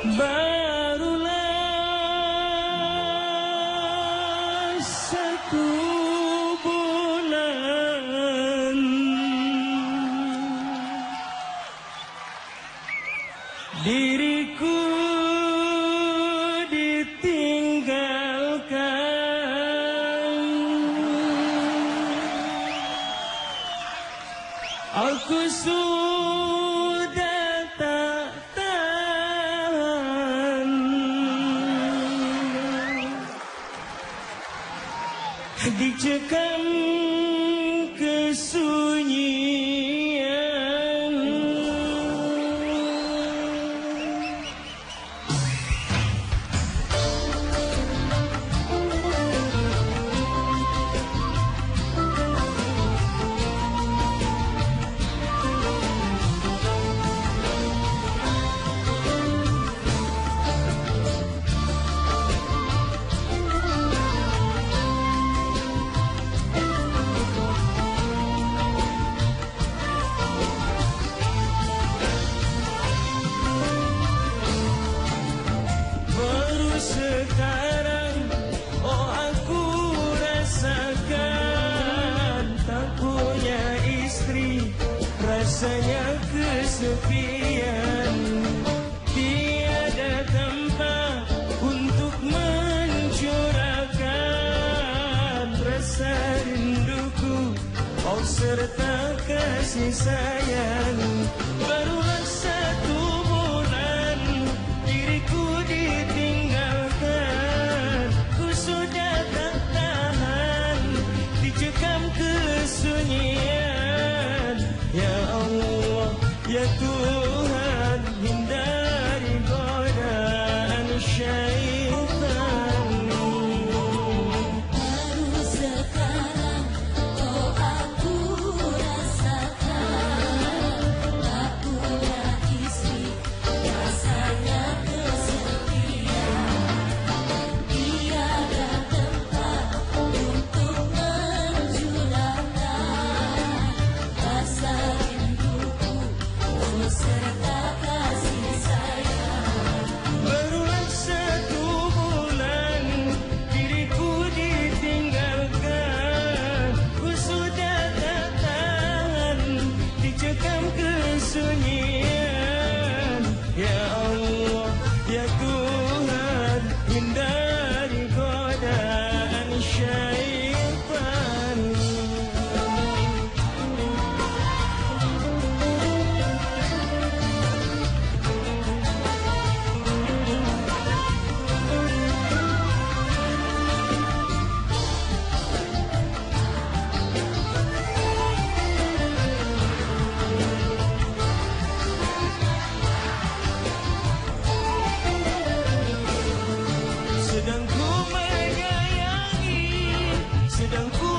Barulah satu bulan. Diriku ditinggalkan. Aku sudah Dicekam kesunyian Rasanya kesepian. Tiada tempat Untuk mencurahkan Rasa rinduku. Oh serta kasih sayang. Barulah satu Yeah, tú 等错。